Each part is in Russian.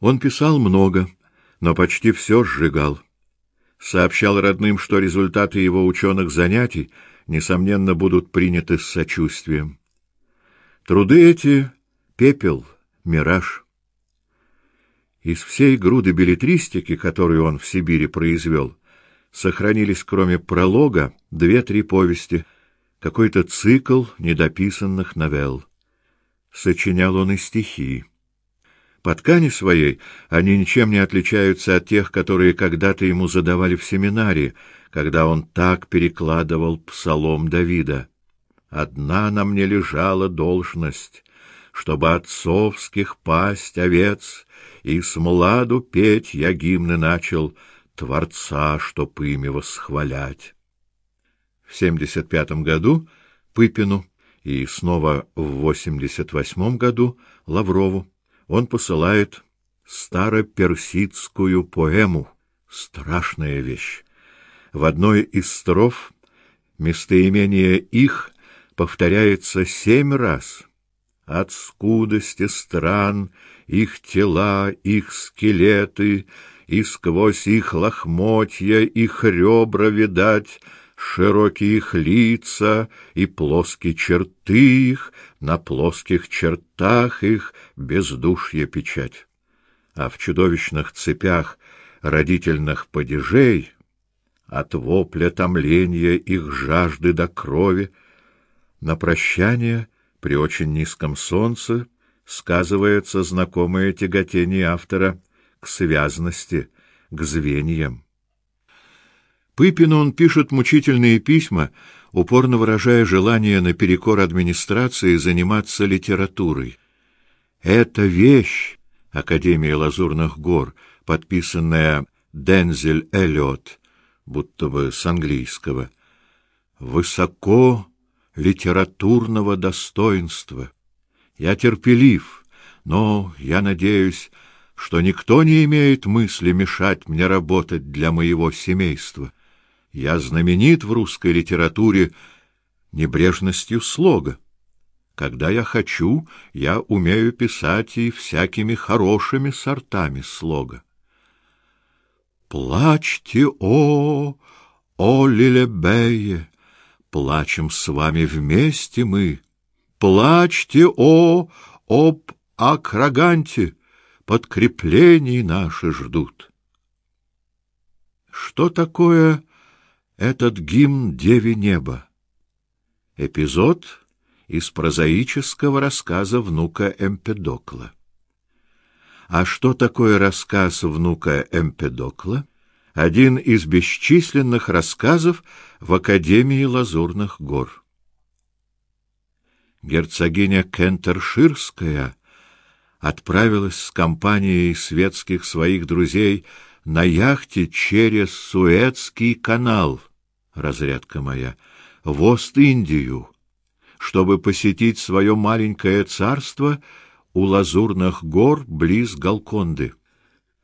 Он писал много, но почти все сжигал. Сообщал родным, что результаты его ученых занятий, несомненно, будут приняты с сочувствием. Труды эти — пепел, мираж. Из всей груды билетристики, которую он в Сибири произвел, сохранились, кроме пролога, две-три повести, какой-то цикл недописанных новелл. Сочинял он и стихи. По ткани своей они ничем не отличаются от тех, которые когда-то ему задавали в семинаре, когда он так перекладывал псалом Давида. «Одна на мне лежала должность, чтобы отцовских пасть овец, и с младу петь я гимны начал, Творца, чтоб имя восхвалять». В семьдесят пятом году Пыпину и снова в восемьдесят восьмом году Лаврову он посылает староперсидскую поэму, страшная вещь. В одной из строф местоимение их повторяется семь раз. От скудости стран их тела, их скелеты, и сквозь их лохмотья, их ребра видать широкие их лица и плоские черты их, на плоских чертах их бездушья печать. А в чудовищных цепях родительных падежей от вопля томления их жажды до крови на прощание при очень низком солнце сказывается знакомое тяготение автора к связности, к звеньям. Пыпину он пишет мучительные письма, упорно выражая желание наперекор администрации заниматься литературой. «Это вещь!» — Академия Лазурных гор, подписанная Дензель Эллиот, будто бы с английского. «Высоко литературного достоинства. Я терпелив, но я надеюсь, что никто не имеет мысли мешать мне работать для моего семейства». Я знаменит в русской литературе небрежностью слога. Когда я хочу, я умею писать и всякими хорошими сортами слога. Плачьте, о, о Лилебее, плачем с вами вместе мы. Плачьте, о, об Акраганте, подкреплений наши ждут. Что такое этот гимн Деве Неба. Эпизод из прозаического рассказа внука Эмпедокла. А что такое рассказ внука Эмпедокла? Один из бесчисленных рассказов в Академии Лазурных гор. Герцогиня Кентерширская отправилась с компанией светских своих друзей на яхте через Суэцкий канал, разрядка моя, в Ост-Индию, чтобы посетить свое маленькое царство у лазурных гор близ Галконды.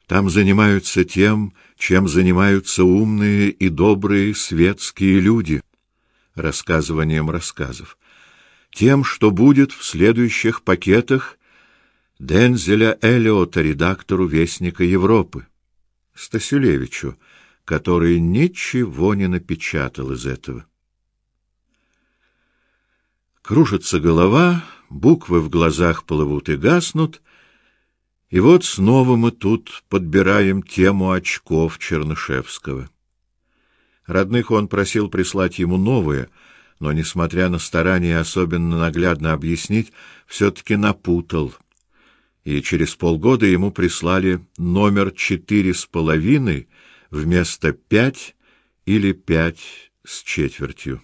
Там занимаются тем, чем занимаются умные и добрые светские люди, рассказыванием рассказов, тем, что будет в следующих пакетах Дензеля Эллиота, редактору Вестника Европы. Стасюлевичу, который ничего не напечатал из этого. Кружится голова, буквы в глазах плывут и гаснут, и вот снова мы тут подбираем тему очков Чернышевского. Родных он просил прислать ему новые, но, несмотря на старание особенно наглядно объяснить, все-таки напутал — и через полгода ему прислали номер четыре с половиной вместо пять или пять с четвертью.